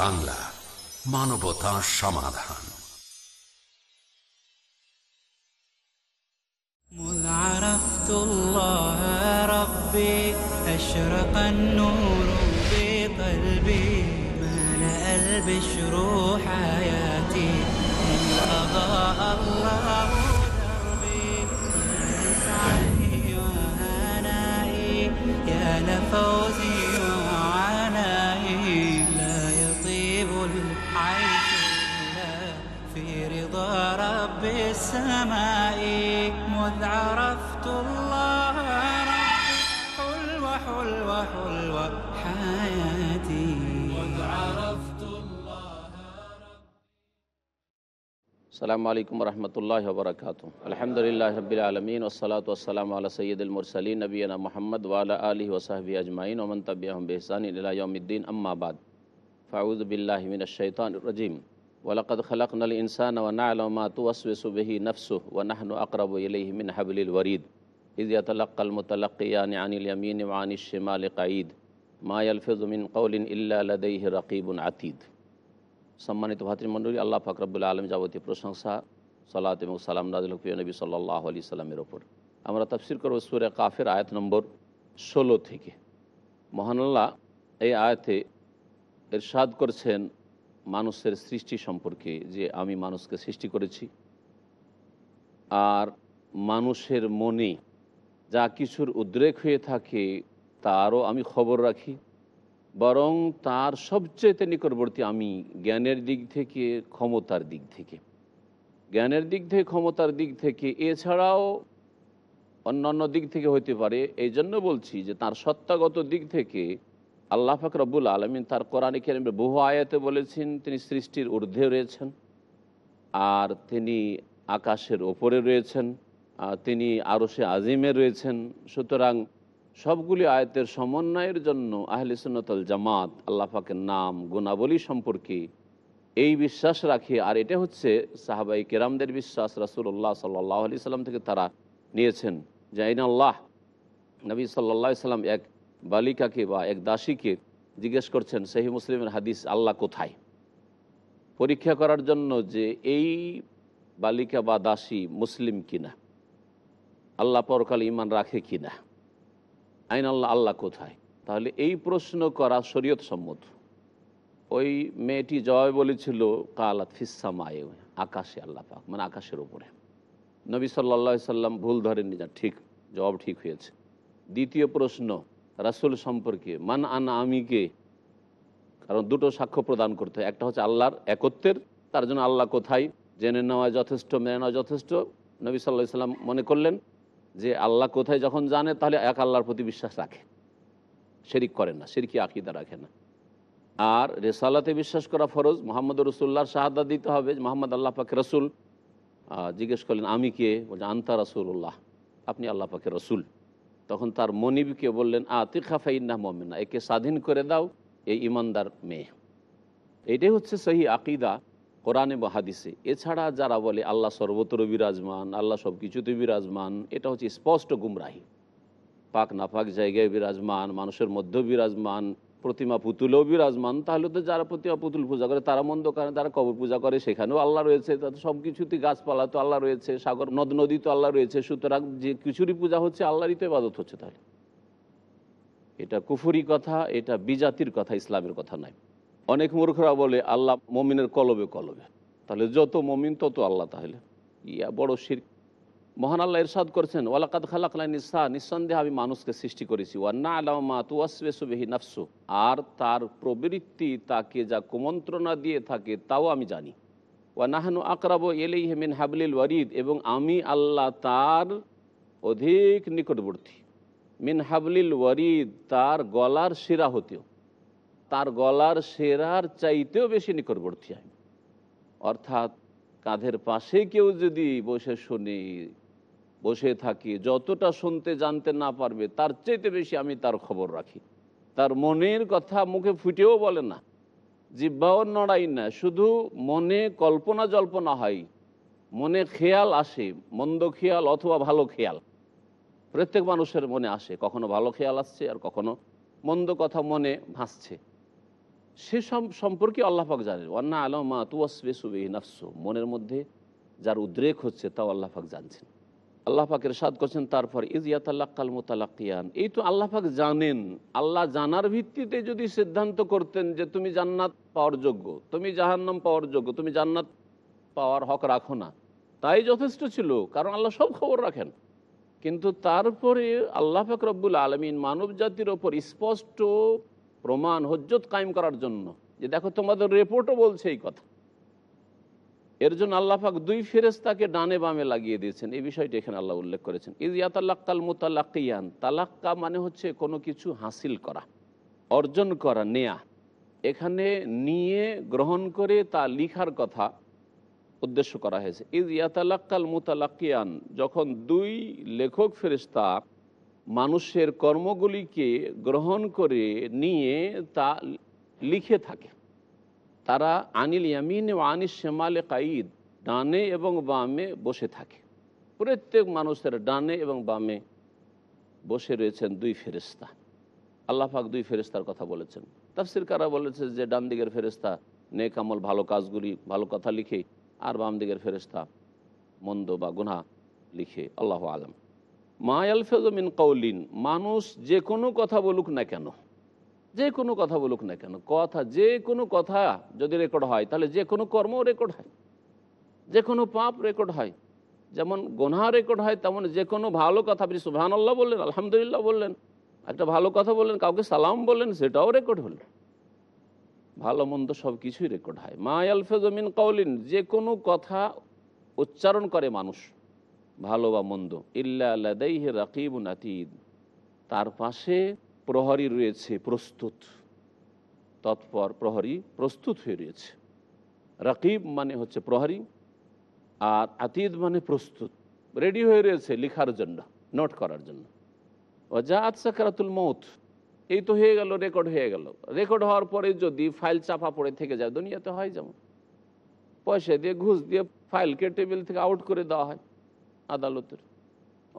বাংলা মানবতা সমাধান مذ عرفت الله ربي أشرق النور في قلبي ملأ البشر حياتي إن أضاء الله دربي يا لسعدي وهنائي يا لفوزي السماء مذ عرفت الله ربي حلوة حلوة حلوة حياتي. مذ عرفت السلام عليكم ورحمة الله وبركاته. الحمد لله رب العالمين والصلاة والسلام على سيد المرسلين نبينا محمد وعلى آله وصحبه أجمعين ومن تبعهم بإحسان إلى يوم الدين. أما بعد فأعوذ بالله من الشيطان الرجيم. ওয়ালাকাদ খালাকনাল ইনসান ওয়া না'লামা তুওয়াসওয়াসু বিহি নাফসুহু ওয়া নাহনু আকরাবু ইলাইহি মিন হাবিল ওয়ারিদ ইজিয়া ইয়াতালাক্কাল মুতালাক্কিয়ানি আনিল ইয়ামিনি ওয়া আনিশ শিমালি কাঈদ মা ইয়ালফিযু মিন কাওলিন ইল্লা লাদাইহি রাকিবুন আতীদ সম্মানিত ভাতৃমণ্ডলী, আল্লাহ ফাকরাবুল আলম যাবতীয় প্রশংসা, সালাত এবং সালাম নাজুল প্রিয় নবী সাল্লাহ আলি সাল্লামের ওপর। আমরা তাফসির করব সুরে কাফের আয়াত নম্বর ষোলো থেকে। মহানাল্লাহ এই আয়াতে এরশাদ করছেন মানুষের সৃষ্টি সম্পর্কে যে আমি মানুষকে সৃষ্টি করেছি, আর মানুষের মনে যা কিছুর উদ্রেক হয়ে থাকে তারও আমি খবর রাখি, বরং তার সবচেয়ে নিকটবর্তী আমি জ্ঞানের দিক থেকে, ক্ষমতার দিক থেকে। জ্ঞানের দিক থেকে, ক্ষমতার দিক থেকে, এছাড়াও অন্যান্য দিক থেকে হইতে পারে। এই জন্য বলছি যে তার সত্তাগত দিক থেকে আল্লাহ ফাক রব্বুল আলমিন তার কোরআন কেরমে বহু আয়াতে বলেছেন, তিনি সৃষ্টির ঊর্ধ্বে রয়েছেন আর তিনি আকাশের ওপরে রয়েছেন আর তিনি আরও সে আজিমে রয়েছেন। সুতরাং সবগুলি আয়াতের সমন্বয়ের জন্য আহলে জামাত আল্লাহ পাকের নাম, গুণাবলী সম্পর্কে এই বিশ্বাস রাখে। আর এটা হচ্ছে সাহাবাই কেরামদের বিশ্বাস রাসুল্লাহ সাল্লাহ আলি সাল্লাম থেকে তারা নিয়েছেন। যে আইন আল্লাহ নবী সাল্লা সাল্লাম এক বালিকাকে বা এক দাসীকে জিজ্ঞেস করছেন সেই মুসলিমের হাদিস আল্লাহ কোথায়? পরীক্ষা করার জন্য যে এই বালিকা বা দাসী মুসলিম কিনা, আল্লাহ পরকাল ইমান রাখে কিনা, আইন আল্লাহ আল্লাহ কোথায়? তাহলে এই প্রশ্ন করা শরীয়ত সম্মত ওই মেয়েটি জয় বলেছিল, কালাত ফিসা মায়ে আকাশে আল্লাহ পাক মানে আকাশের উপরে। নবী সাল্লা সাল্লাম ভুল ধরেননি, যা ঠিক, জবাব ঠিক হয়েছে। দ্বিতীয় প্রশ্ন রাসুল সম্পর্কে, মান আনা আমিকে, কারণ দুটো সাক্ষ্য প্রদান করতে হয়। একটা হচ্ছে আল্লাহর একত্বের, তার জন্য আল্লাহ কোথায়? জেনে নেওয়া যথেষ্ট, মেনে নেওয়া যথেষ্ট। নবী সাল্লাহ সাল্লাম মনে করলেন যে আল্লাহ কোথায় যখন জানে, তাহলে এক আল্লাহর প্রতি বিশ্বাস রাখে। শেরিক করেন না, শেরিকি আকিদা রাখে না। আর রেসালাতে বিশ্বাস করা ফরজ, মোহাম্মদ রসুল্লাহর শাহাদা দিতে হবে। মোহাম্মদ আল্লাহ পাকে রসুল জিজ্ঞেস করলেন, আমি কে? বলছে, আন্তা রসুল্লাহ আপনি আল্লাহ পাকে রসুল। তখন তার মনিবকে বললেন আতিকা খাফাইন্না মমিনা, একে স্বাধীন করে দাও এই ইমানদার মেয়ে। এটাই হচ্ছে সহি আকিদা কোরআনে বা হাদিসে। এছাড়া যারা বলে, আল্লাহ সর্বত্র বিরাজমান, আল্লাহ সব কিছুতে বিরাজমান, এটা হচ্ছে স্পষ্ট গুমরাহি। পাক নাপাক জায়গায় বিরাজমান, মানুষের মধ্যে বিরাজমান প্রতিমা পুতুলেও বিরাজমান, তাহলে তো যারা প্রতিমা পুতুল পূজা করে তারা মন্দ করে তারা কবর পূজা করে, সেখানেও আল্লাহ রয়েছে। তাদের সব কিছুতে গাছপালা তো আল্লাহ রয়েছে, সাগর, নদ, নদী তো আল্লাহ রয়েছে, সুতরাং যে কিছুরই পূজা হচ্ছে আল্লাহরই তো ইবাদত হচ্ছে তাহলে। এটা কুফুরি কথা, এটা বিজাতির কথা, ইসলামের কথা নয়। অনেক মূর্খরা বলে, আল্লাহ মমিনের কলবে কলবে। তাহলে যত মমিন তত আল্লাহ তাহলে। ইয়া বড় শির মহান আল্লাহ ইরশাদ করছেন ওয়ালাকাত খালাকলা নিসা, নিঃসন্দেহে আমি মানুষকে সৃষ্টি করেছি। ওয়ান্না আলামা তুয়াসবেসুবেহি নাফসু। আর তার প্রবৃত্তি তাকে যা কুমন্ত্রণা দিয়ে থাকে তাও আমি জানি। ওয়া নাহানু আকরাবো এলেই হেমিন হাবলিল ওয়ারিদ, এবং আমি আল্লাহ তার অধিক নিকটবর্তী। মিন হাবলিল ওয়ারিদ, তার গলার শিরা হতেও। তার গলার সেরার চাইতেও বেশি নিকটবর্তী আমি। অর্থাৎ কাঁধের পাশে কেউ যদি বসে শুনি বসে থাকি, যতটা শুনতে জানতে না পারবে, তার চাইতে বেশি আমি তার খবর রাখি। তার মনের কথা মুখে ফুটেও বলে না। জিব্বাও নড়াই না, শুধু মনে কল্পনা জল্পনা হয়। মনে খেয়াল আসে, মন্দ খেয়াল অথবা ভালো খেয়াল। প্রত্যেক মানুষের মনে আসে, কখনো ভালো খেয়াল আসছে আর কখনো মন্দ কথা মনে ভাসছে। সে সম্পর্কে আল্লাহ পাক জানেন অন্না আলমা তুয়াসবে নাফস। মনের মধ্যে যার উদ্রেক হচ্ছে, তাও আল্লাহ পাক জানছেন। আল্লাহ পাকের সাদ করছেন, তারপর ইজিয়াতাল্লাকাল মোতালাকিয়ান এই তো আল্লাহ পাক জানেন। আল্লাহ জানার ভিত্তিতে যদি সিদ্ধান্ত করতেন যে তুমি জান্নাত পাওয়ার যোগ্য, তুমি জাহান্নাম পাওয়ার যোগ্য, তুমি জান্নাত পাওয়ার হক রাখো না, তাই যথেষ্ট ছিল, কারণ আল্লাহ সব খবর রাখেন। কিন্তু তারপরে আল্লাহ পাক রব্বুল আলমিন মানব জাতির ওপর স্পষ্ট প্রমাণ হজ্জত কায়েম করার জন্য, যে দেখো তোমাদের রিপোর্টও বলছে এই কথা। এর জন্য আল্লাহ পাক দুই ফেরেস্তাকে ডানে বামে লাগিয়ে দিয়েছেন। এই বিষয়টি এখানে আল্লাহ উল্লেখ করেছেন। ইজ ইয়াতাল্লাক্কাল মুতাল্লাকিয়ান তালাক্কা মানে হচ্ছে কোনো কিছু হাসিল করা, অর্জন করা, নেয়া। এখানে নিয়ে গ্রহণ করে তা লিখার কথা উদ্দেশ্য করা হয়েছে। ইজ ইয়াতালাক্কাল মুতালাকিয়ান যখন দুই লেখক ফেরেস্তা মানুষের কর্মগুলিকে গ্রহণ করে নিয়ে তা লিখে থাকে। তারা আনিল ইয়ামিন ও আনিস শেমালে কাইদ ডানে এবং বামে বসে থাকে। প্রত্যেক মানুষের ডানে এবং বামে বসে রয়েছেন দুই ফেরেস্তা আল্লাহ পাক দুই ফেরেস্তার কথা বলেছেন। তাফসির কারা বলেছে যে ডান দিকের ফেরেস্তা নেক আমল, ভালো কাজগুলি, ভালো কথা লিখে আর বাম দিকের ফেরেস্তা মন্দ বা গুনা লিখে, আল্লাহ আলম। মা আলফেজমিন কৌলিন মানুষ যে কোনো কথা বলুক না কেন। যে কোনো কথা বলুক না কেন, কথা যে কোনো কথা যদি রেকর্ড হয়, তাহলে যে কোনো কর্ম রেকর্ড হয়, যে কোনো পাপ রেকর্ড হয়, যেমন গোনা রেকর্ড হয়, তেমন যে কোনো ভালো কথা, আপনি সুহান আল্লাহ বললেন, আলহামদুলিল্লাহ বললেন, একটা ভালো কথা বললেন, কাউকে সালাম বললেন, সেটাও রেকর্ড হলো। ভালো মন্দ সব কিছুই রেকর্ড হয়। মা আলফেজমিন কৌলিন যে কোনো কথা উচ্চারণ করে মানুষ, ভালো বা মন্দ, ইল্লা লাদাইহে রাকিব নাতিদ তার পাশে প্রহরী রয়েছে, প্রস্তুত। তৎপর প্রহরী প্রস্তুত হয়ে রয়েছে। রাকিব মানে হচ্ছে প্রহরী আর আতিদ মানে প্রস্তুত। রেডি হয়ে রয়েছে লিখার জন্য, নোট করার জন্য। ও যা সাকারাতুল মৌত এই তো হয়ে গেল, রেকর্ড হয়ে গেল। রেকর্ড হওয়ার পরে যদি ফাইল চাপা পড়ে থেকে যায়, দুনিয়াতে হয় যেমন। পয়সা দিয়ে, ঘুষ দিয়ে ফাইলকে টেবিল থেকে আউট করে দেওয়া হয় আদালতের।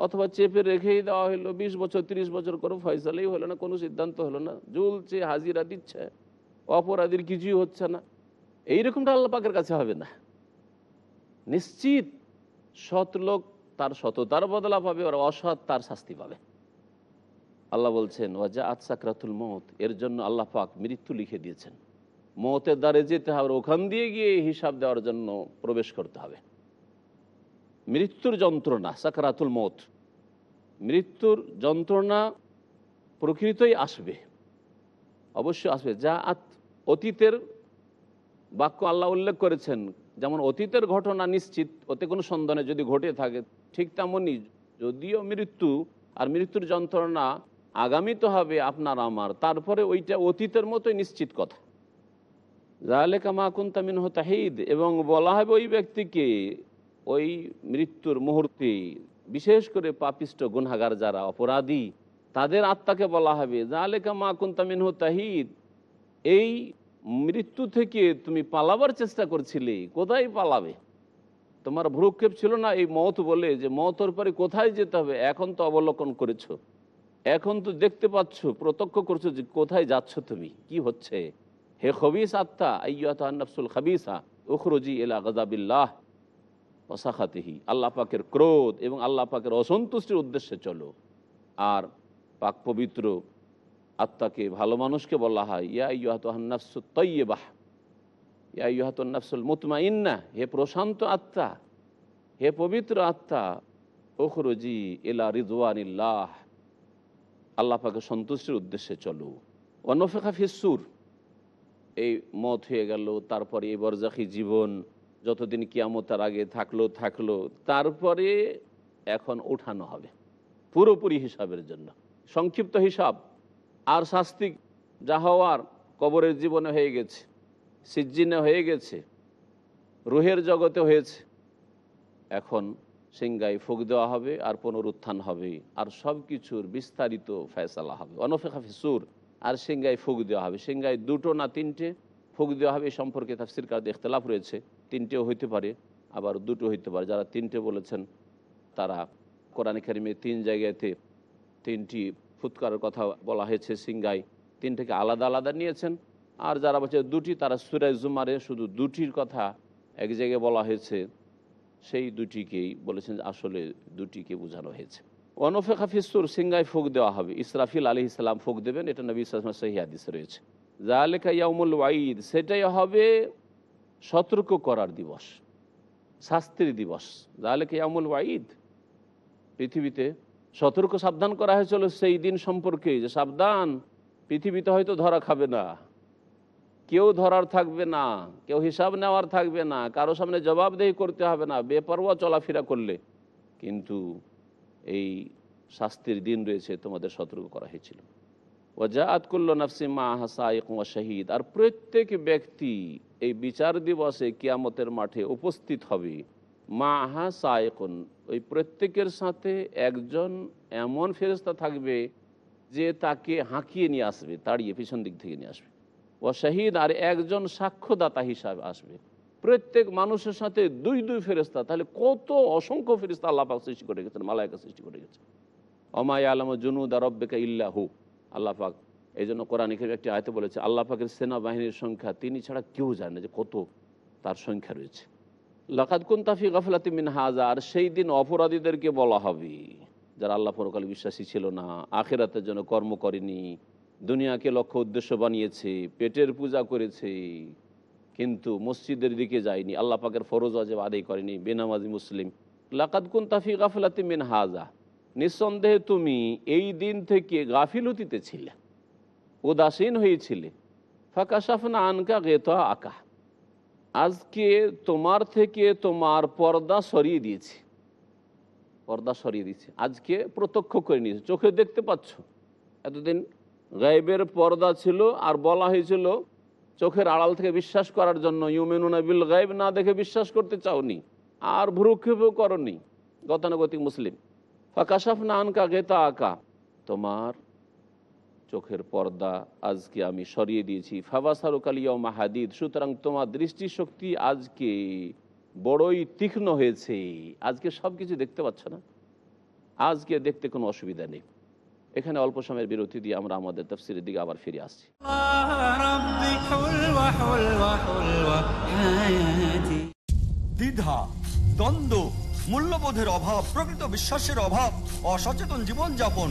অথবা চেপে রেখেই দেওয়া হলো বিশ বছর, তিরিশ বছর করে ফয়সালেই হলো না, কোনো সিদ্ধান্ত হলো না। ঝুলছে হাজিরা দিচ্ছে, অপরাধীর কিছুই হচ্ছে না। এইরকমটা আল্লাহ পাকের কাছে হবে না। নিশ্চিত সৎ লোক তার সততার বদলা পাবে, আর অসৎ তার শাস্তি পাবে। আল্লাহ বলছেন ওয়াজা আতসাকরাতুল মত এর জন্য আল্লাহ পাক মৃত্যু লিখে দিয়েছেন। মতের দ্বারে যেতে হবে, ওখান দিয়ে গিয়ে হিসাব দেওয়ার জন্য প্রবেশ করতে হবে। মৃত্যুর যন্ত্রণা, সাকারাতুল মত মৃত্যুর যন্ত্রণা প্রকৃতই আসবে। অবশ্যই আসবে। যা অতীতের বাক্য আল্লাহ উল্লেখ করেছেন, যেমন অতীতের ঘটনা নিশ্চিত ওতে কোনো সন্ধানে যদি ঘটে থাকে, ঠিক তেমনই যদিও মৃত্যু আর মৃত্যুর যন্ত্রণা আগামী তো হবে আপনার আমার, তারপরে ওইটা অতীতের মতোই নিশ্চিত কথা। জালেকা মাকুন তামিন তাহিদ, এবং বলা হবে ওই ব্যক্তিকে ওই মৃত্যুর মুহূর্তে বিশেষ করে পাপিষ্ট গুনাগার যারা অপরাধী, তাদের আত্মাকে বলা হবে জালেকা মাকুন তামিন তাহিদ। এই মৃত্যু থেকে তুমি পালাবার চেষ্টা করছিলে, কোথায় পালাবে? তোমার ভ্রুক্ষেপ ছিল না এই মত বলে যে মতর পরে কোথায় যেতে হবে? এখন তো অবলোকন করেছ। এখন তো দেখতে পাচ্ছ, প্রত্যক্ষ করছ যে কোথায় যাচ্ছ তুমি? কি হচ্ছে? হে খবিস আত্মা আইয়াতনফসুল খাবিসা, উখরুজি এলা গজাবিল্লাহ ওসাখাতিহি আল্লাহ পাকের ক্রোধ এবং আল্লাহ পাকের অসন্তুষ্টির উদ্দেশ্যে চলো। আর পাক পবিত্র আত্মাকে ভালো মানুষকে বলা হয়, ইয়া ইহাতনাফসু তৈবাহ ইয়া ইহাতনাফসুল মুতমা ইন্না হে প্রশান্ত আত্মা, হে পবিত্র আত্মা ওখরুজি এলা রিজওয়ানিল্লাহ, আল্লাহ পাকে সন্তুষ্টির উদ্দেশ্যে চলো। অনফেখা ফিসুর এই মত হয়ে গেল, তারপরে এই বরজাখি জীবন যতদিন কিয়ামতার আগে থাকল থাকল, তারপরে এখন উঠানো হবে। পুরোপুরি হিসাবের জন্য। সংক্ষিপ্ত হিসাব। আর শাস্তি যা হওয়ার কবরের জীবনে হয়ে গেছে, সিজ্জিনে হয়ে গেছে, রুহের জগতে হয়েছে। এখন সিংগায় ফুক দেওয়া হবে আর পুনরুত্থান হবে আর সব কিছুর বিস্তারিত ফয়সালা হবে। অনফেখা ফিসুর আর সিংগায় ফুক দেওয়া হবে। সিংগায় দুটো না তিনটে ফুক দেওয়া হবে এই সম্পর্কে তাফসির কাজ ইখতলাফ রয়েছে। তিনটেও হইতে পারে, আবার দুটো হইতে পারে। যারা তিনটে বলেছেন, তারা কোরআন কারিমে তিন জায়গাতে তিনটি ফুৎকারের কথা বলা হয়েছে সিংগাই তিনটাকে আলাদা আলাদা নিয়েছেন। আর যারা বলছে দুটি, তারা সুরাই জুমারে শুধু দুটির কথা এক জায়গায় বলা হয়েছে, সেই দুটিকেই বলেছেন আসলে দুটিকে বোঝানো হয়েছে। অনফে খাফিসুর সিঙ্গায় ফুক দেওয়া হবে। ইসরাফিল আলী ইসলাম ফুক দেবেন, এটা নবী ইসলাম সহি রয়েছে। জালেকা ইয়ামুল ওয়াইদ সেটাই হবে সতর্ক করার দিবস, শাস্তির দিবস। তাহলে কি ইয়ামুল ওয়াইদ পৃথিবীতে সতর্ক সাবধান করা হয়েছিল সেই দিন সম্পর্কে যে সাবধান পৃথিবীতে হয়তো ধরা খাবে না। কেউ ধরার থাকবে না, কেউ হিসাব নেওয়ার থাকবে না, কারও সামনে জবাবদেহি করতে হবে না, বেপরোয়া চলাফেরা করলে। কিন্তু এই শাস্তির দিন রয়েছে, তোমাদের সতর্ক করা হয়েছিল। ওজাত করল নাফসি মা হাসাইক শহীদ। আর প্রত্যেক ব্যক্তি এই বিচার দিবসে কিয়ামতের মাঠে উপস্থিত হবে। মা হা সায়কুন, ওই প্রত্যেকের সাথে একজন এমন ফেরস্তা থাকবে যে তাকে হাঁকিয়ে নিয়ে আসবে, তাড়িয়ে পিছন দিক থেকে নিয়ে আসবে। ও শহীদ আর একজন সাক্ষ্যদাতা হিসাবে আসবে। প্রত্যেক মানুষের সাথে দুই দুই ফেরেস্তা তাহলে কত অসংখ্য ফেরিস্তা আল্লাহ পাক সৃষ্টি করে গেছেন মালায়কা সৃষ্টি করে গেছেন অমাই আলম জুনুদ রব্বেকা ইল্লাহু, আল্লাহ পাক এই জন্য কোরআনিকের একটি আয়তে বলেছে, আল্লাহ পাকের সেনাবাহিনীর সংখ্যা, তিনি ছাড়া কেউ জানে না যে কত তার সংখ্যা রয়েছে। লাকাত কুন্তাফি গাফলাতি মিন হাজা, আর সেই দিন অপরাধীদেরকে বলা হবে, যারা আল্লাহ পরকালে বিশ্বাসী ছিল না, আখেরাতের জন্য কর্ম করেনি, দুনিয়াকে লক্ষ্য উদ্দেশ্য বানিয়েছে, পেটের পূজা করেছে, কিন্তু মসজিদের দিকে যায়নি, আল্লাহ পাকের ফরজ অজেব আদায় করেনি, বেনামাজি মুসলিম। লাকাত কুন্তাফি গাফলাতি মিন হাজা, নিঃসন্দেহে তুমি এই দিন থেকে গাফিলতিতে ছিলে। উদাসীন হয়েছিলে। ফাঁকাশাফনা আনকা গেতা আকা। আজকে তোমার থেকে তোমার পর্দা সরিয়ে দিয়েছি। পর্দা সরিয়ে দিয়েছি। আজকে প্রত্যক্ষ করে নিয়েছে। চোখে দেখতে পাচ্ছ? এতদিন গায়েবের পর্দা ছিল আর বলা হয়েছিল, চোখের আড়াল থেকে বিশ্বাস করার জন্য ইউমেনুনা বিল গায়েব না দেখে বিশ্বাস করতে চাওনি। আর ভ্রুক্ষেপও করনি। গতানুগতিক মুসলিম। ফাঁকাশাফ না আনকা গেতা আঁকা। তোমার চোখের পর্দা আজকে আমি সরিয়ে দিয়েছি। ফাবাসারুকালিয়া মাহাদিদ সুতরাং তোমার দৃষ্টিশক্তি আজকে বড়ই তীক্ষ্ণ হয়েছে। আজকে সব কিছু দেখতে পাচ্ছ না। আজকে দেখতে কোনো অসুবিধা নেই। এখানে অল্প সময়ের বিরতি দিয়ে আমরা আমাদের তফসিলের দিকে আবার ফিরে আসছি। দ্বিধা, দ্বন্দ্ব, মূল্যবোধের অভাব, প্রকৃত বিশ্বাসের অভাব, অসচেতন জীবনযাপন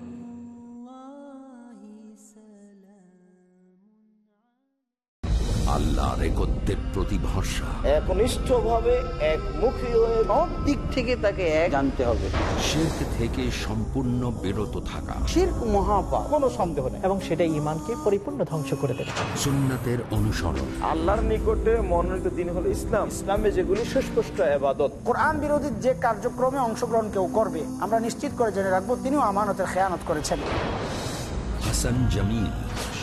আল্লাহর একত্রের প্রতি ভরসা একমুখী হয়ে সব দিক থেকে তাকে এক জানতে হবে। থেকে সম্পূর্ণ বিরত থাকা। শির্ক মহাপাপ কোনো সন্দেহ নেই। এবং সেটা ইমানকে পরিপূর্ণ ধ্বংস করে দেবে। সুন্নাতের অনুসরণ। আল্লাহর নিকটে মনোনীত দিন হলো ইসলাম। ইসলামে যেগুলি সুস্পষ্ট আবাদত কোরআন বিরোধী যে কার্যক্রমে অংশগ্রহণ কেউ করবে আমরা নিশ্চিত করে জেনে রাখব তিনিও আমানতের খেয়ানত করেছেন। Hasan Jamil.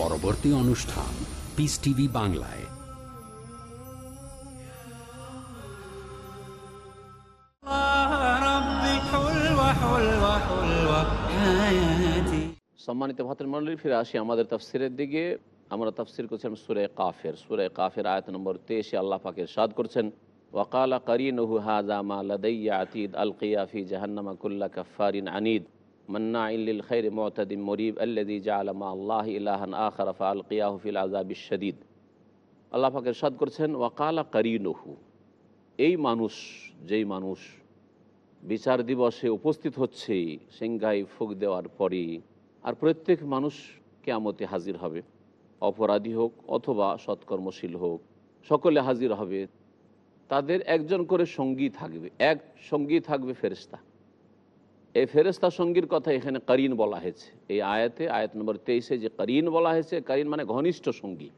পরবর্তী অনুষ্ঠান পিস টিভি বাংলায়। সম্মানিত ভাতের মন্ডলী ফিরে আসি আমাদের তাফসিরের দিকে। আমরা তাফসির করছিলাম সুরে কাফের। সুরে কাফের আয়ত নম্বর তেইশে আল্লাহ পাকের সাদ করছেন ওয়াকালা করিন হাজা মা আতিদ আল কিয়াফি জাহান্নামা কুল্লা কফারিন আনিদ। মতাদিম মরিব আল্লাহ ইলাহান আল সাদ করছেন, ওয়াকালা করিনহু এই মানুষ, যেই মানুষ বিচার দিবসে উপস্থিত হচ্ছে সিংহাই ফুক দেওয়ার পরে আর প্রত্যেক মানুষ কেয়ামতে হাজির হবে। অপরাধী হোক অথবা সৎকর্মশীল হোক, সকলে হাজির হবে। তাদের একজন করে সঙ্গী থাকবে, এক সঙ্গী থাকবে ফেরেস্তা এই ফেরেস্তা সঙ্গীর কথা এখানে করিন বলা হয়েছে। এই আয়াতে, আয়াত নম্বর তেইশে যে করিন বলা হয়েছে, করিন মানে ঘনিষ্ঠ সঙ্গী।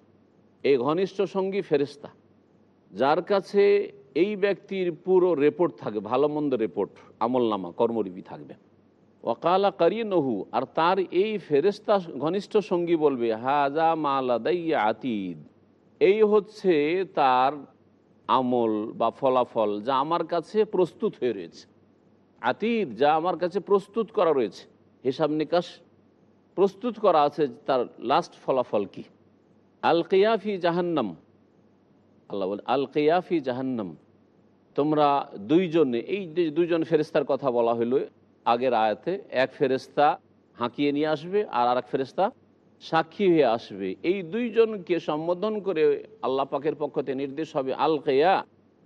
এই ঘনিষ্ঠ সঙ্গী ফেরেস্তা যার কাছে এই ব্যক্তির পুরো রেপোর্ট থাকবে ভালো মন্দ রেপোর্ট আমলনামা কর্মরিবি থাকবে। ওকালা কারিয়ে নহু আর তার এই ফেরেস্তা ঘনিষ্ঠ সঙ্গী বলবে, হাজা মালাদাইয়া আতিদ। এই হচ্ছে তার আমল বা ফলাফল যা আমার কাছে প্রস্তুত হয়ে রয়েছে। আতিদ যা আমার কাছে প্রস্তুত করা রয়েছে। হিসাব নিকাশ প্রস্তুত করা আছে তার লাস্ট ফলাফল কি। আল কিয়াফি জাহান্নাম। আল্লাহ বলে, আল কেয়াফি জাহান্নাম। তোমরা দুইজনে, এই দুইজন ফেরেস্তার কথা বলা হইল আগের আয়াতে এক ফেরেস্তা হাঁকিয়ে নিয়ে আসবে আর আর এক ফেরেস্তা সাক্ষী হয়ে আসবে। এই দুইজনকে সম্বোধন করে আল্লাহ পাকের পক্ষ থেকে নির্দেশ হবে, আল কেয়া,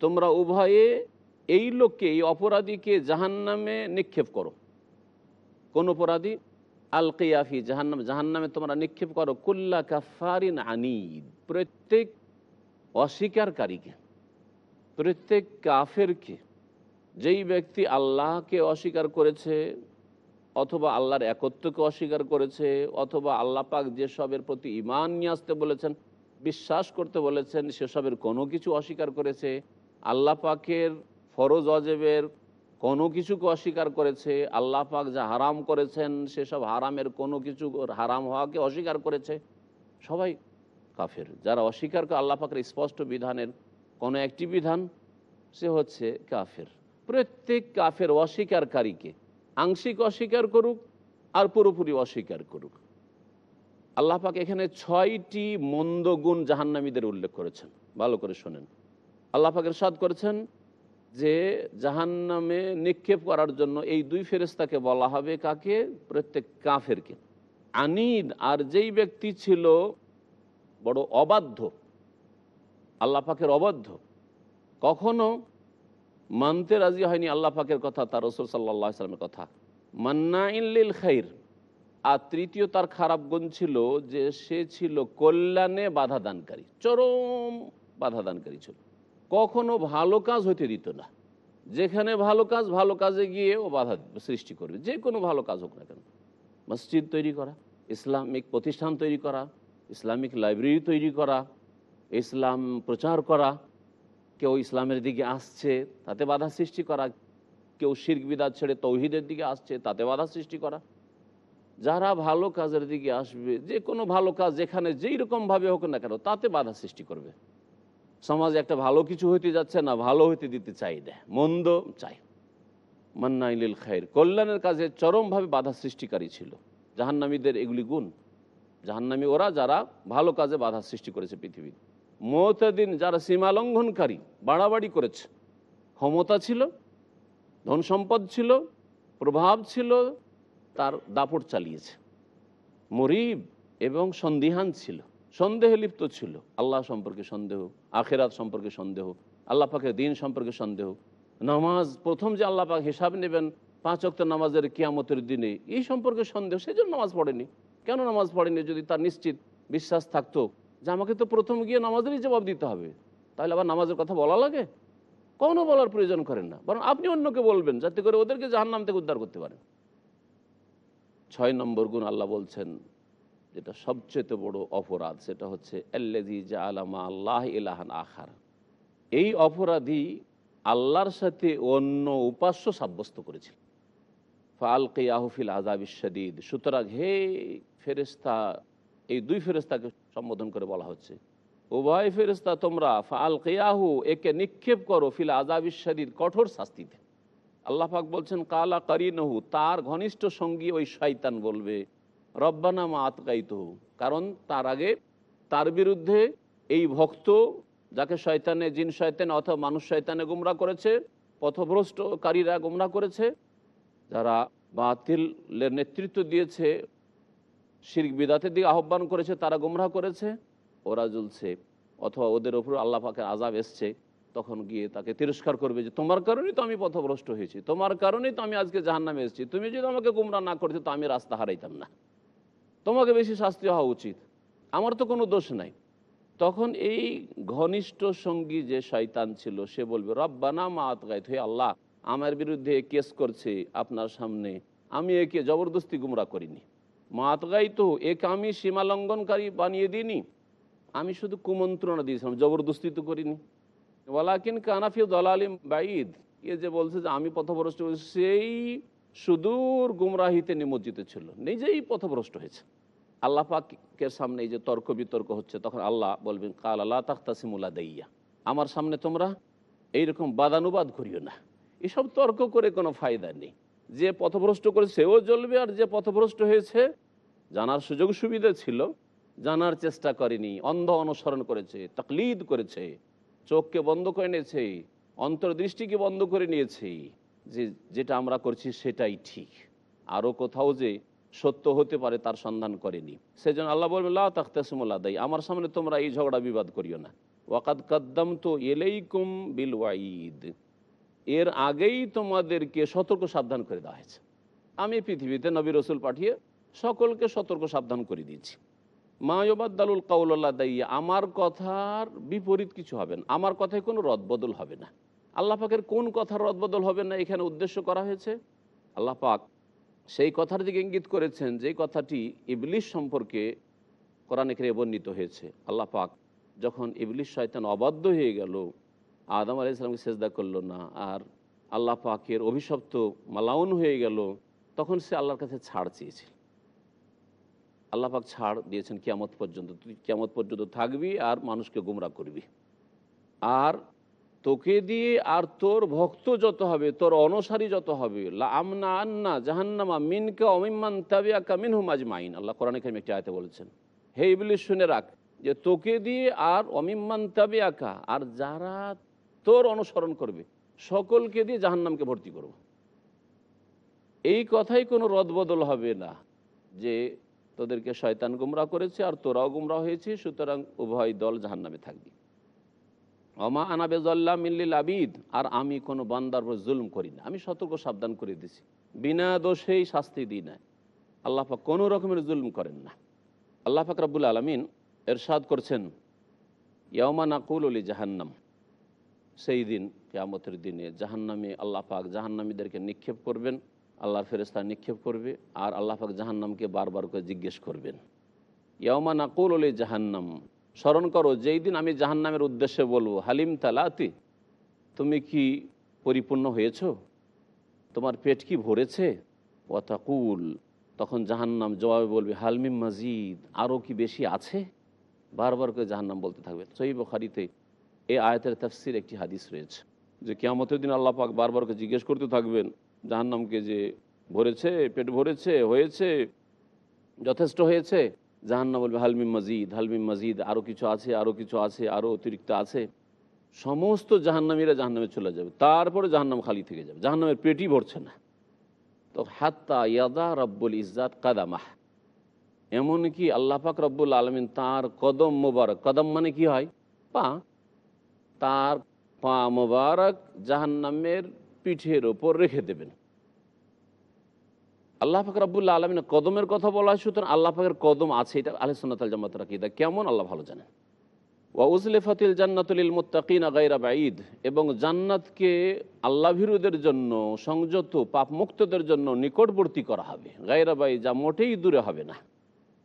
তোমরা উভয়ে এই লোককে, এই অপরাধীকে জাহান্নামে নিক্ষেপ করো। কোন অপরাধী? আল কেয়াফি জাহান্নাম, জাহান্নামে তোমরা নিক্ষেপ করো। কুল্লা কাফারিন আনিদ, প্রত্যেক অস্বীকারীকে, প্রত্যেক কাফেরকে, যেই ব্যক্তি আল্লাহকে অস্বীকার করেছে, অথবা আল্লাহর একত্বকে অস্বীকার করেছে, অথবা আল্লাহ পাক যেসবের প্রতি ইমান নিয়ে আসতে বলেছেন, বিশ্বাস করতে বলেছেন সেসবের কোনো কিছু অস্বীকার করেছে, আল্লাহ পাকের ফরজ অজেবের কোনো কিছুকে অস্বীকার করেছে, আল্লাহ পাক যা হারাম করেছেন, সেসব হারামের কোনো কিছু হারাম হওয়াকে অস্বীকার করেছে, সবাই কাফের। যারা অস্বীকার করে আল্লাহ পাকের স্পষ্ট বিধানের কোনো একটি বিধান, সে হচ্ছে কাফের। প্রত্যেক কাফের অস্বীকারীকে আংশিক অস্বীকার করুক আর পুরোপুরি অস্বীকার করুক। আল্লাহ পাক এখানে ছয়টি মন্দ গুণ জাহান্নামীদের উল্লেখ করেছেন। ভালো করে শোনেন। আল্লাহ পাকের সাদ করেছেন যে জাহান্নামে নিক্ষেপ করার জন্য এই দুই ফেরেস্তাকে বলা হবে কাকে? প্রত্যেক কাফেরকে। আনিদ আর যেই ব্যক্তি ছিল বড় অবাধ্য, আল্লাহ পাকের অবাধ্য, কখনো মানতে রাজি হয়নি আল্লাহ পাকের কথা, তার রসুল সাল্লাহ সাল্লামের কথা। মান্না ইল্লিল খাইর। আর তৃতীয় তার খারাপ গুণ ছিল যে সে ছিল কল্যাণে বাধা দানকারী, চরম বাধা দানকারী ছিল। কখনো ভালো কাজ হতে দিত না। যেখানে ভালো কাজ, ভালো কাজে গিয়ে ও বাধা সৃষ্টি করবে। যে কোনো ভালো কাজ হোক না কেন। মসজিদ তৈরি করা, ইসলামিক প্রতিষ্ঠান তৈরি করা, ইসলামিক লাইব্রেরি তৈরি করা, ইসলাম প্রচার করা, কেউ ইসলামের দিকে আসছে, তাতে বাধা সৃষ্টি করা, কেউ শির্ক বিদাত ছেড়ে তৌহিদের দিকে আসছে, তাতে বাধা সৃষ্টি করা। যারা ভালো কাজের দিকে আসবে, যে কোনো ভালো কাজ যেখানে যেই রকমভাবে হোক না কেন, তাতে বাধা সৃষ্টি করবে। সমাজে একটা ভালো কিছু হইতে যাচ্ছে না, ভালো হইতে দিতে চাই দেয় মন্দ চাই। মান্নাইলিল খায়ের কল্যাণের কাজে চরমভাবে বাধা সৃষ্টিকারী ছিল। জাহান্নামীদের এগুলি গুণ। জাহান্নামী ওরা যারা ভালো কাজে বাধা সৃষ্টি করেছে পৃথিবীর। মতাদিন যারা সীমা লঙ্ঘনকারী, বাড়াবাড়ি করেছে। ক্ষমতা ছিল, ধন সম্পদ ছিল, প্রভাব ছিল, তার দাপট চালিয়েছে। মরিব এবং সন্দিহান ছিল। সন্দেহে লিপ্ত ছিল। আল্লাহ সম্পর্কে সন্দেহ, আখেরাত সম্পর্কে সন্দেহ, আল্লাহ পাকের দিন সম্পর্কে সন্দেহ। নামাজ, প্রথম যে আল্লাহ পাক হিসাব নেবেন পাঁচ অক্ত নামাজের কিয়ামতের দিনে, এই সম্পর্কে সন্দেহ। সেই জন্য নামাজ পড়েনি। কেন নামাজ পড়েনি? যদি তার নিশ্চিত বিশ্বাস থাকতো যে আমাকে তো প্রথম গিয়ে নামাজেরই জবাব দিতে হবে, তাহলে আবার নামাজের কথা বলা লাগে? কোনো বলার প্রয়োজন করেন না। বরং আপনি অন্যকে বলবেন, যাতে করে ওদেরকে জাহান নাম থেকে উদ্ধার করতে পারেন। ছয় নম্বর গুণ আল্লাহ বলছেন যেটা সবচেয়ে বড় অপরাধ, সেটা হচ্ছে আল্লাহ আখার। এই অপরাধী আল্লাহর সাথে অন্য উপাস্য সাব্যস্ত করেছিল। ফালকে আহফিল আজাব ইসাদিদ সুতরাং হে ফেরেস্তা এই দুই ফেরেস্তাকে সম্বোধন করে বলা হচ্ছে, উভয় ফেরেস্তা তোমরা ফাল কেয়াহু একে নিক্ষেপ করো ফিল আজাব ইসাদিদ কঠোর শাস্তিতে। আল্লাহ পাক বলছেন, কালা কারিনহু, তার ঘনিষ্ঠ সঙ্গী ওই শয়তান বলবে। রব্বানা মা আতকাইত কারণ তার আগে তার বিরুদ্ধে এই ভক্ত যাকে শয়তানে, জিন শয়তান অথবা মানুষ শয়তানে গুমরা করেছে, পথভ্রষ্টকারীরা গুমরা করেছে, যারা বাতিলের নেতৃত্ব দিয়েছে শির বিদাতের দিকে আহ্বান করেছে, তারা গুমরা করেছে, ওরা জ্বলছে। অথবা ওদের ওপর আল্লাহ পাকের আজাব এসছে, তখন গিয়ে তাকে তিরস্কার করবে যে, তোমার কারণেই তো আমি পথভ্রষ্ট হয়েছি, তোমার কারণেই তো আমি আজকে জাহান্নামে এসেছি। তুমি যদি আমাকে গুমরা না করতে, তো আমি রাস্তা হারাইতাম না। তোমাকে বেশি শাস্তি হওয়া উচিত। আমার তো কোনো দোষ নাই। তখন এই ঘনিষ্ঠ সঙ্গী যে শয়তান ছিল, সে বলবে, রব্বানা মা আতগাইত, হে আল্লাহ, আমার বিরুদ্ধে কেস করছে আপনার সামনে। আমি একে জবরদস্তি গুমরা করিনি। মা আতগাইত একে আমি সীমালঙ্ঘনকারী বানিয়ে দিইনি। আমি শুধু কুমন্ত্রণা দিয়েছিলাম জবরদস্তি তো করিনি। ওয়ালাকিন কানাফি দলালিম বাইদ এ যে বলছে যে আমি পথভ্রষ্ট সেই সুদূর গুমরাহিতে নিমজ্জিত ছিল। নিজেই পথভ্রষ্ট হয়েছে। আল্লাহ পাকের সামনে এই যে তর্ক বিতর্ক হচ্ছে, তখন আল্লাহ বলবেন, কাল আল্লাহ তাখতাসিমুল্লা দাইয়া আমার সামনে তোমরা এইরকম বাদানুবাদ করিও না। এসব তর্ক করে কোনো ফায়দা নেই। যে পথভ্রষ্ট করে সেও জ্বলবে আর যে পথভ্রষ্ট হয়েছে, জানার সুযোগ সুবিধা ছিল, জানার চেষ্টা করেনি, অন্ধ অনুসরণ করেছে, তাকলিদ করেছে, চোখকে বন্ধ করে নিয়েছে, অন্তর্দৃষ্টিকে বন্ধ করে নিয়েছে, যে যেটা আমরা করছি সেটাই ঠিক। আরও কোথাও যে সত্য হতে পারে তার সন্ধান করেনি। সেজন্য আল্লাহ বলবে লা দাই আমার সামনে তোমরা এই ঝগড়া বিবাদ করিও না। ওয়াকাদ কাদ্দাম তো এলেইকুম বিল ওয়াইদ এর আগেই তোমাদেরকে সতর্ক সাবধান করে দেওয়া হয়েছে। আমি পৃথিবীতে নবী রসুল পাঠিয়ে সকলকে সতর্ক সাবধান করে দিয়েছি। মায়বাদ্দালুল কাউল্লাহ দাইয়া আমার কথার বিপরীত কিছু হবে না। আমার কথায় কোনো রদবদল হবে না। আল্লাহ পাকের কোন কথার রদবদল হবে না এখানে উদ্দেশ্য করা হয়েছে? আল্লাহ পাক সেই কথার দিকে ইঙ্গিত করেছেন যে কথাটি ইবলিশ সম্পর্কে কোরআনে কেরে বর্ণিত হয়েছে। আল্লাহ পাক যখন ইবলিশ শয়তান অবাধ্য হয়ে গেল, আদম আলি ইসলামকে সেজদা করল না, আর আল্লাহ পাকের অভিশপ্ত মালাউন হয়ে গেল, তখন সে আল্লাহর কাছে ছাড় চেয়েছিল। আল্লাহ পাক ছাড় দিয়েছেন কিয়ামত পর্যন্ত। তুই কিয়ামত পর্যন্ত থাকবি আর মানুষকে গুমরা করবি। আর তোকে দিয়ে আর তোর ভক্ত যত হবে, তোর অনুসারী যত হবে আমনা আন্না জাহান্নামা মিনকা অমিম্মান তাবিয়াকা মিনহুম আজমাইন। আল্লাহ কোরআন এখানে একটি আয়তে বলেছেন, হে ইবলিশ শুনে রাখ যে তোকে দিয়ে আর অমিম্মান তাবিয়াকা আর যারা তোর অনুসরণ করবে, সকলকে দিয়ে জাহান্নামকে ভর্তি করব। এই কথাই কোনো রদবদল হবে না যে তোদেরকে শয়তান গুমরা করেছে আর তোরাও গুমরা হয়েছে সুতরাং উভয় দল জাহান্নামে থাকবি। অমা আনাবেজল্লা মিল্লিল আবিদ। আর আমি কোনো বান্দার উপর জুলুম করি না। আমি সতর্ক সাবধান করে দিছি। বিনা দোষেই শাস্তি দিই না আল্লাহ পাক কোনো রকমের জুলুম করেন না। আল্লাহ পাক রব্বুল আলমিন এরশাদ করছেন ইয়মা নাকুল অলি জাহান্নাম সেই দিন, কেয়ামতের দিনে জাহান্নামে আল্লাহ পাক জাহান্নামীদেরকে নিক্ষেপ করবেন। আল্লাহর ফেরেস্তা নিক্ষেপ করবে আর আল্লাহ পাক জাহান্নামকে বারবার করে জিজ্ঞেস করবেন। ইয়মা নাকুল অলি জাহান্নাম স্মরণ করো, যেই দিন আমি জাহান্নামের উদ্দেশ্যে বলব, হালিম তালাতি, তুমি কি পরিপূর্ণ হয়েছ? তোমার পেট কি ভরেছে? ওয়াতাকুল, তখন জাহান্নাম জবাবে বলবে হালমিম মাজিদ আরও কি বেশি আছে? বারবার করে জাহান্নাম বলতে থাকবে। সই বখারিতে এই আয়তের তাফসির একটি হাদিস রয়েছে, যে কেয়ামতের দিন আল্লাহ পাক বারবার করে জিজ্ঞেস করতে থাকবেন, জাহান্নামকে যে ভরেছে, পেট ভরেছে, হয়েছে, যথেষ্ট হয়েছে? জাহান্নাম বলবে হালমি মজিদ হালমি মজিদ আরও কিছু আছে আরও কিছু আছে আরও অতিরিক্ত আছে। সমস্ত জাহান্নামীরা জাহান্নামে চলে যাবে। তারপরে জাহান্নাম খালি থেকে যাবে। জাহান্নামের পেটই ভরছে না। তো হাত্তা ইয়াদা রব্বুল ইজাত কাদামাহ। এমনকি আল্লাহ পাক রব্বুল আলমিন তার কদম মোবারক, কদম মানে কি হয়? পা। তার পা মোবারক জাহান্নামের পিঠের ওপর রেখে দেবেন। আল্লাহ পাক রব্বুল্লা আলমিনের কদমের কথা বলা হয়, সুতরাং আল্লাহ ফাকের কদম আছে, এটা আলহাল জামাত রাকিদা কেমন? আল্লাহ ভালো জানেন ওয়া উজলেফাতিল জান্নাতুল মুত্তাকিন গাইরা বাঈদ। এবং জান্নাতকে আল্লাহ ভিরুদের জন্য, সংযত পাপ মুক্তদের জন্য নিকটবর্তী করা হবে। গাইরা বাই যা মোটেই দূরে হবে না।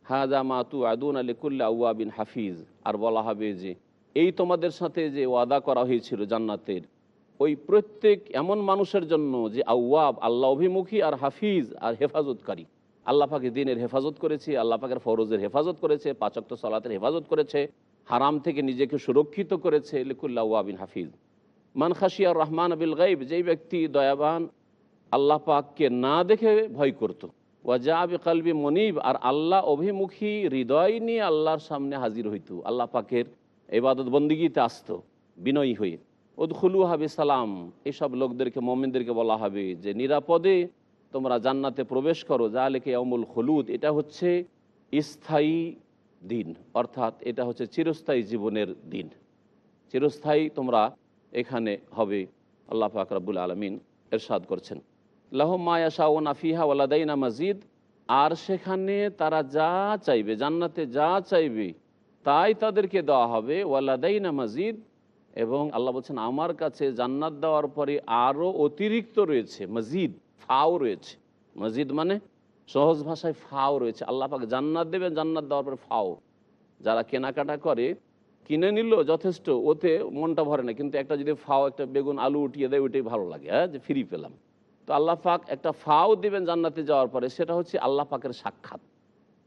হাজা মাতু আদুন আলিকুল্লা আউয়াবিন হাফিজ। আর বলা হবে যে, এই তোমাদের সাথে যে ওয়াদা করা হয়েছিল জান্নাতের ওই প্রত্যেক এমন মানুষের জন্য যে আউয়াব, আল্লাহ অভিমুখী আর হাফিজ আর হেফাজতকারী। আল্লাহ পাকে দিনের হেফাজত করেছে, আল্লাহ পাকের ফরজের হেফাজত করেছে পাচক্ত সলাতের হেফাজত করেছে, হারাম থেকে নিজেকে সুরক্ষিত করেছে লিকুল্লাহ ওয়াবিন হাফিজ। মান খাসিয়া রহমান আবিল গাইব যেই ব্যক্তি দয়াবান, আল্লাহ পাককে না দেখে ভয় করত। ওয়াজাব কালবি মনিব, আর আল্লাহ অভিমুখী হৃদয় নিয়ে আল্লাহর সামনে হাজির হইত। আল্লাহ পাকের এবাদত বন্দিগিতে আসত, বিনয়ী হয়ে। উদখুলু হাবি সালাম এইসব লোকদেরকে, মোমেনদেরকে বলা হবে যে, নিরাপদে তোমরা জান্নাতে প্রবেশ করো। যা লেখে অমুল হলুদ এটা হচ্ছে স্থায়ী দিন। অর্থাৎ এটা হচ্ছে চিরস্থায়ী জীবনের দিন। চিরস্থায়ী তোমরা এখানে হবে, আল্লাহ পাক রাব্বুল আলমিন এরশাদ করছেন। লাহমায়া শাওন আফিহা ওয়ালাদাইনা মসজিদ আর সেখানে তারা যা চাইবে, জান্নাতে যা চাইবে, তাই তাদেরকে দেওয়া হবে। ওয়ালাদাইনা মসজিদ এবং আল্লাহ বলছেন, আমার কাছে জান্নাত দেওয়ার পরে আরও অতিরিক্ত রয়েছে মসজিদ ফাও রয়েছে। মসজিদ মানে সহজ ভাষায় ফাও রয়েছে। আল্লাহ পাক জান্নাত দেবেন, জান্নাত দেওয়ার পরে ফাও। যারা কেনাকাটা করে, কিনে নিল যথেষ্ট, ওতে মনটা ভরে না। কিন্তু একটা যদি ফাও, একটা বেগুন, আলু উঠিয়ে দেয়, ওইটাই ভালো লাগে হ্যাঁ যে ফ্রি পেলাম। তো আল্লাহ পাক একটা ফাও দিবেন জান্নাতে যাওয়ার পরে, সেটা হচ্ছে আল্লাহ পাকের সাক্ষাৎ,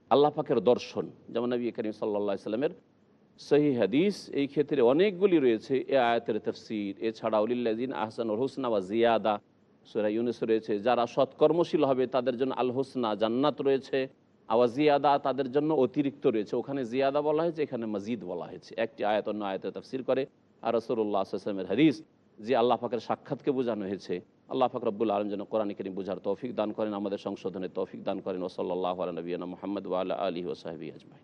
আল্লাহ পাকের দর্শন। যেমন নবী করিম সাল্লা সাল্লামের সহি হাদিস, এই ক্ষেত্রে অনেকগুলি রয়েছে এ আয়াতের তফসির। এছাড়া উলিল্লাদিন আহসানুল হোসনা বা জিয়াদা সুরা ইউনুস রয়েছে। যারা সৎকর্মশীল হবে, তাদের জন্য আল হোসনা জান্নাত রয়েছে আবার জিয়াদা তাদের জন্য অতিরিক্ত রয়েছে। ওখানে জিয়াদা বলা হয়েছে, এখানে মজিদ বলা হয়েছে। একটি আয়াত অন্য আয়াতে তফসির করে, আর রসুল্লাহ হাদিস, যে আল্লাহ পাকের সাক্ষাৎকে বোঝানো হয়েছে। আল্লাহ ফাক রব্বুল আলম যেন কোরআন করিম বুঝার তৌফিক দান করেন, আমাদের সংশোধনের তৌফিক দান করেন ওসল্লাহ নবীনা মোহাম্মদ ওয়াল্লা আলী ওসাহাবি আজমাই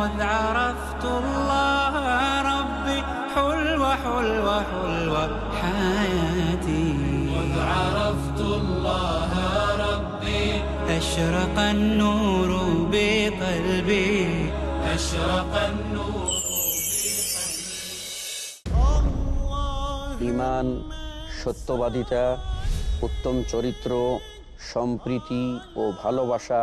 مذ عرفت الله ربي حلوة حلوة حلوة حياتي مذ عرفت الله ربي أشرق النور بقلبي أشرق النور ইমান সত্যবাদিতা উত্তম চরিত্র সম্প্রীতি ও ভালোবাসা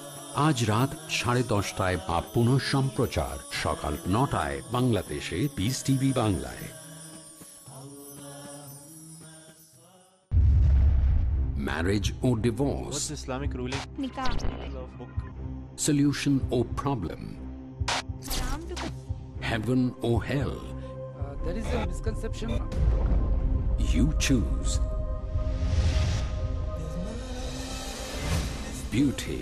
আজ রাত সাড়ে দশটায় বা পুনঃ সম্প্রচার সকাল নটায় বাংলাদেশে পিস টিভি বাংলায় marriage O divorce Islamic ruling? solution or problem heaven or hell there is a misconception. you choose beauty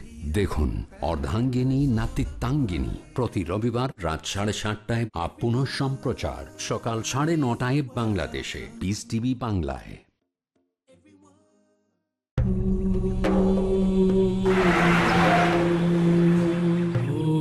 দেখুন, অর্ধাঙ্গিনী, নাতিত্বাঙ্গিনী। প্রতি রবিবার রাত সাড়ে সাতটায় আপ সম্প্রচার। সকাল সাড়ে নটায় বাংলাদেশে। পিস টিভি বাংলায়।